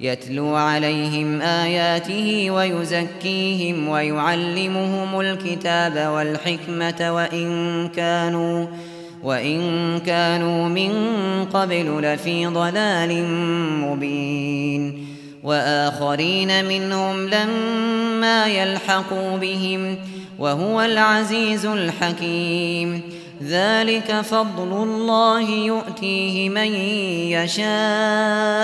يتلو عليهم آياته ويزكيهم ويعلمهم الكتاب والحكمة وإن كانوا وإن كانوا من قبل لفي ضلال مبين وآخرين منهم لما يلحقوا بهم وهو العزيز الحكيم ذلك فضل الله يؤتيه من يشاء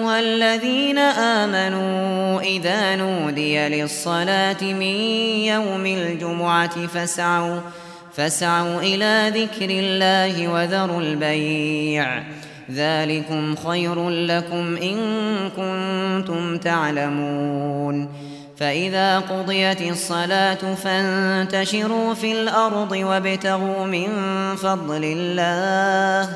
والذين آمنوا إذا نودي للصلاة من يوم الجمعة فسعوا فسعوا إلى ذكر الله وذروا البيع. ذلكم خير لكم إن كنتم تعلمون. فإذا قضيت الصلاة فانتشروا في الأرض وابتغوا من فضل الله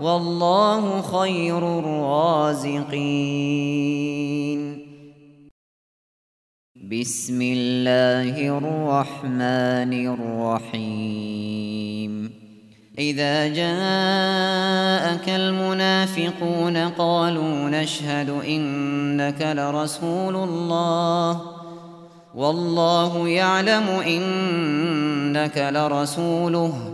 والله خير الرازقين بسم الله الرحمن الرحيم إذا جاءك المنافقون قالوا نشهد إنك لرسول الله والله يعلم إنك لرسوله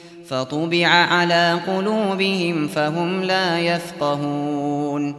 فطبع على قلوبهم فهم لا يفقهون